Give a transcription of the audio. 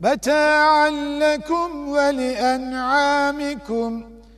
متاعا لكم ولأنعامكم.